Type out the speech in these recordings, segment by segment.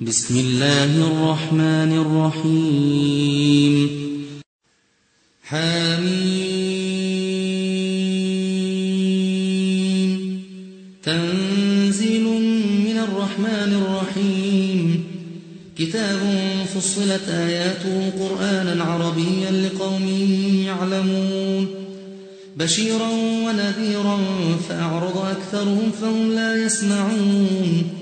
بسم الله الرحمن الرحيم. حميم. تنزيل من الرحمن الرحيم. كتاب فصلت آياته قرآنا عربيا لقوم يعلمون. بشيرا ونذيرا فأعرض أكثرهم فهم لا يسمعون.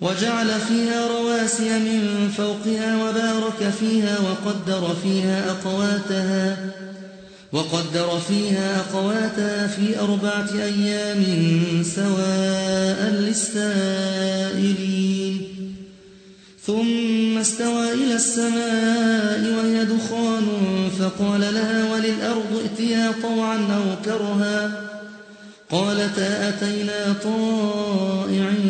وجعل فيها رواسي من فوقها وبارك فيها وقدر فيها أقواتها وقدر فيها أقواتها في أربعة أيام سواء للسائلين. ثم استوى إلى السماء وهي دخان فقال لها وللأرض ائتيا طوعا أو كرها قالتا أتينا طائعين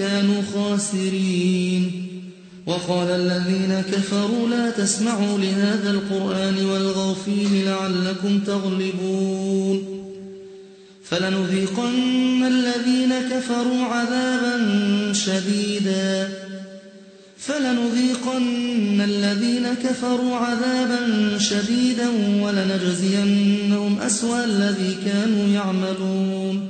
كانوا خاسرين. وقال الذين كفروا لا تسمعوا لهذا القرآن والغوا فيه لعلكم تغلبون. فلنذيقن الذين كفروا عذابا شديدا. فلنذيقن الذين كفروا عذابا شديدا ولنجزينهم أسوأ الذي كانوا يعملون.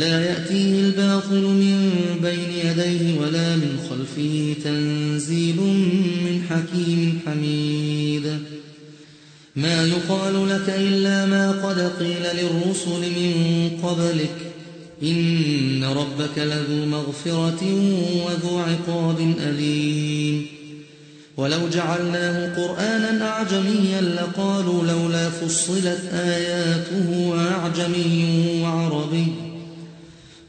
لا يأتيه الباطل من بين يديه ولا من خلفه تنزيل من حكيم حميد. ما يقال لك إلا ما قد قيل للرسل من قبلك. إن ربك لذو مغفرة وذو عقاب أليم. ولو جعلناه قرآنا أعجميا لقالوا لولا فصلت آياته أعجمي وعربي.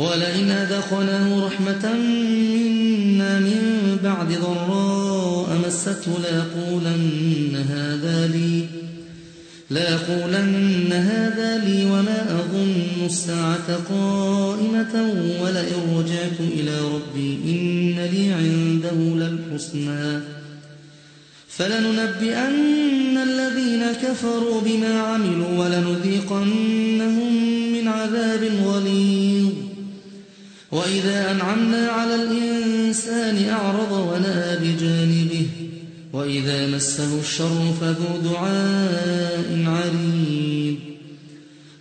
ولئن أذقناه رحمة منا من بعد ضراء مسته ليقولن هذا لي ليقولن هذا لي وما أظن الساعة قائمة ولئن رجعت إلى ربي إن لي عنده للحسنى. فلننبئن الذين كفروا بما عملوا ولنذيقنهم من عذاب غليظ. وإذا أنعمنا على الإنسان أعرض ونأى بجانبه وإذا مسه الشر فذو دعاء عريب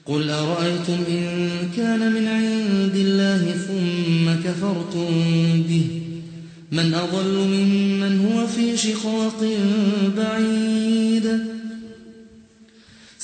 قل أرأيتم إن كان من عند الله ثم كفرتم به؟ من أضل ممن هو في شقاق بعيد.